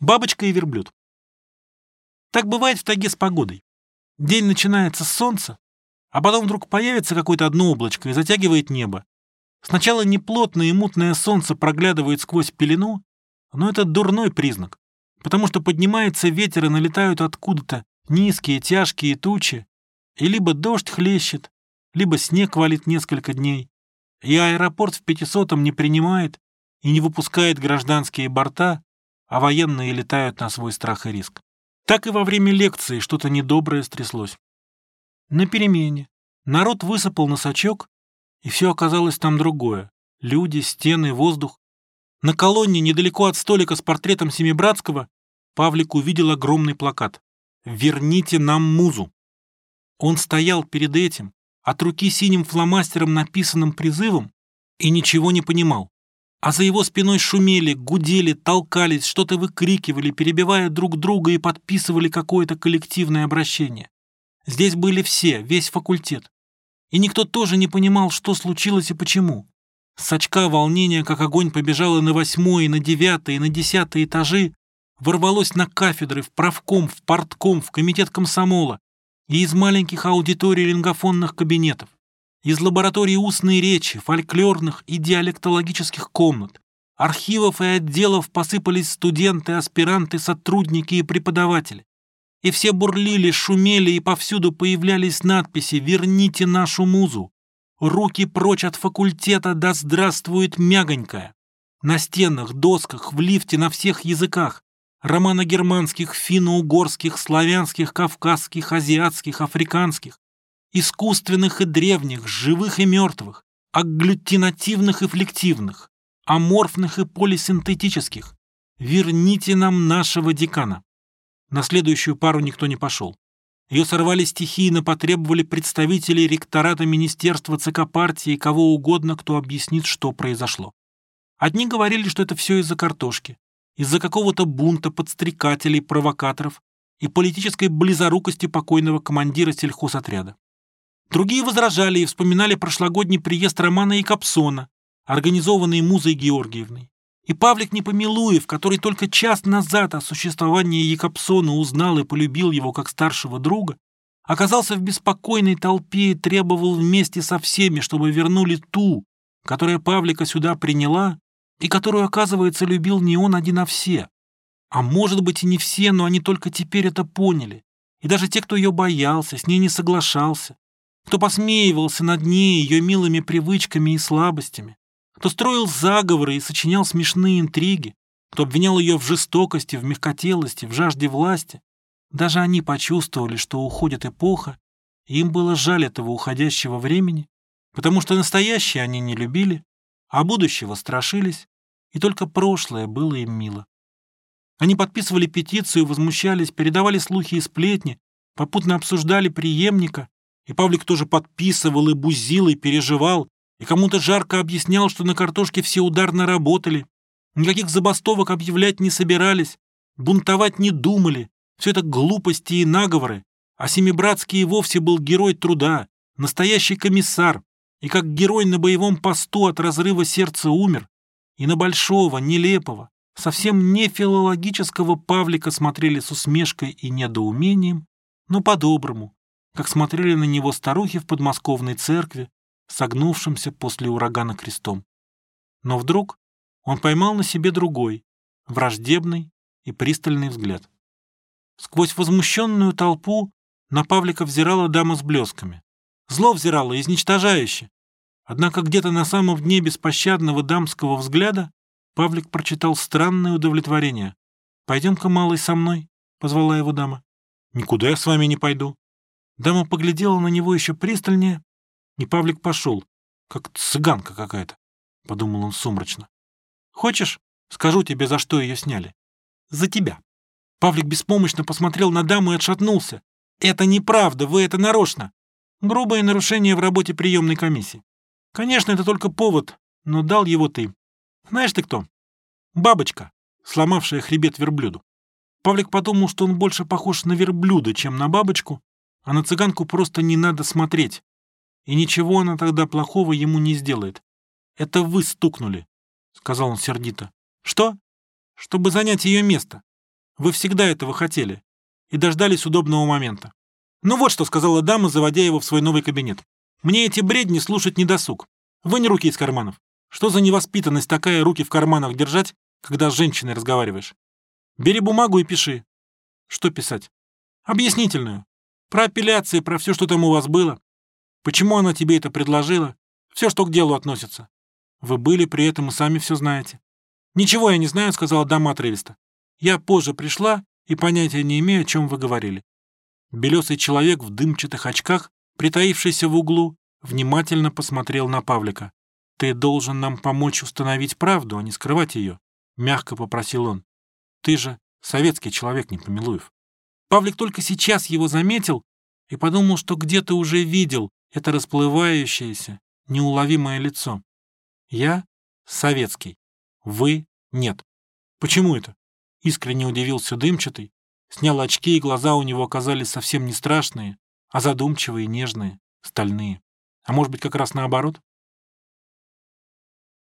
Бабочка и верблюд. Так бывает в тайге с погодой. День начинается с солнца, а потом вдруг появится какое-то одно облачко и затягивает небо. Сначала неплотное и мутное солнце проглядывает сквозь пелену, но это дурной признак, потому что поднимается ветер и налетают откуда-то низкие тяжкие тучи, и либо дождь хлещет, либо снег валит несколько дней, и аэропорт в пятисотом не принимает и не выпускает гражданские борта, а военные летают на свой страх и риск. Так и во время лекции что-то недоброе стряслось. На перемене народ высыпал на сачок, и все оказалось там другое. Люди, стены, воздух. На колонне, недалеко от столика с портретом Семибратского, Павлик увидел огромный плакат «Верните нам музу». Он стоял перед этим, от руки синим фломастером написанным призывом, и ничего не понимал а за его спиной шумели, гудели, толкались, что-то выкрикивали, перебивая друг друга и подписывали какое-то коллективное обращение. Здесь были все, весь факультет. И никто тоже не понимал, что случилось и почему. С очка волнения, как огонь, побежало на восьмой, на девятый, на десятый этажи, ворвалось на кафедры, в правком, в портком, в комитет комсомола и из маленьких аудиторий лингофонных кабинетов из лабораторий устной речи, фольклорных и диалектологических комнат, архивов и отделов посыпались студенты, аспиранты, сотрудники и преподаватели. И все бурлили, шумели, и повсюду появлялись надписи «Верните нашу музу», «Руки прочь от факультета, да здравствует мягонькая». На стенах, досках, в лифте на всех языках, романо-германских, финно-угорских, славянских, кавказских, азиатских, африканских, искусственных и древних, живых и мертвых, агглютинативных и флективных, аморфных и полисинтетических. Верните нам нашего декана. На следующую пару никто не пошел. Ее сорвали стихийно, потребовали представителей ректората Министерства ЦК партии кого угодно, кто объяснит, что произошло. Одни говорили, что это все из-за картошки, из-за какого-то бунта подстрекателей, провокаторов и политической близорукости покойного командира сельхозотряда. Другие возражали и вспоминали прошлогодний приезд Романа Якобсона, организованный Музой Георгиевной. И Павлик Непомилуев, который только час назад о существовании Якобсона узнал и полюбил его как старшего друга, оказался в беспокойной толпе и требовал вместе со всеми, чтобы вернули ту, которая Павлика сюда приняла и которую, оказывается, любил не он один, а все. А может быть и не все, но они только теперь это поняли. И даже те, кто ее боялся, с ней не соглашался, кто посмеивался над ней, ее милыми привычками и слабостями, кто строил заговоры и сочинял смешные интриги, кто обвинял ее в жестокости, в мягкотелости, в жажде власти. Даже они почувствовали, что уходит эпоха, и им было жаль этого уходящего времени, потому что настоящее они не любили, а будущего страшились, и только прошлое было им мило. Они подписывали петицию, возмущались, передавали слухи и сплетни, попутно обсуждали преемника, и Павлик тоже подписывал и бузил, и переживал, и кому-то жарко объяснял, что на картошке все ударно работали. Никаких забастовок объявлять не собирались, бунтовать не думали. Все это глупости и наговоры. А Семибратский и вовсе был герой труда, настоящий комиссар, и как герой на боевом посту от разрыва сердца умер. И на большого, нелепого, совсем не филологического Павлика смотрели с усмешкой и недоумением, но по-доброму, как смотрели на него старухи в подмосковной церкви, согнувшимся после урагана крестом. Но вдруг он поймал на себе другой, враждебный и пристальный взгляд. Сквозь возмущенную толпу на Павлика взирала дама с блесками. Зло взирало, изничтожающе. Однако где-то на самом дне беспощадного дамского взгляда Павлик прочитал странное удовлетворение. «Пойдем-ка, малый, со мной», — позвала его дама. «Никуда я с вами не пойду», Дама поглядела на него еще пристальнее, и Павлик пошел, как цыганка какая-то, — подумал он сумрачно. «Хочешь, скажу тебе, за что ее сняли?» «За тебя». Павлик беспомощно посмотрел на даму и отшатнулся. «Это неправда, вы это нарочно. Грубое нарушение в работе приемной комиссии. Конечно, это только повод, но дал его ты. Знаешь ты кто? Бабочка, сломавшая хребет верблюду». Павлик подумал, что он больше похож на верблюда, чем на бабочку, а на цыганку просто не надо смотреть. И ничего она тогда плохого ему не сделает. Это вы стукнули, — сказал он сердито. Что? Чтобы занять ее место. Вы всегда этого хотели и дождались удобного момента. Ну вот что сказала дама, заводя его в свой новый кабинет. Мне эти бредни слушать не досуг. Вынь руки из карманов. Что за невоспитанность такая руки в карманах держать, когда с женщиной разговариваешь? Бери бумагу и пиши. Что писать? Объяснительную. Про апелляции, про все, что там у вас было. Почему она тебе это предложила? Все, что к делу относится. Вы были при этом и сами все знаете. Ничего я не знаю, сказала дама отрывисто. Я позже пришла и понятия не имею, о чем вы говорили. Белесый человек в дымчатых очках, притаившийся в углу, внимательно посмотрел на Павлика. «Ты должен нам помочь установить правду, а не скрывать ее», — мягко попросил он. «Ты же советский человек, не Непомилуев». Павлик только сейчас его заметил и подумал, что где-то уже видел это расплывающееся, неуловимое лицо. «Я советский, вы нет. Почему это?» Искренне удивился дымчатый, Снял очки, и глаза у него оказались совсем не страшные, а задумчивые, нежные, стальные. А может быть, как раз наоборот?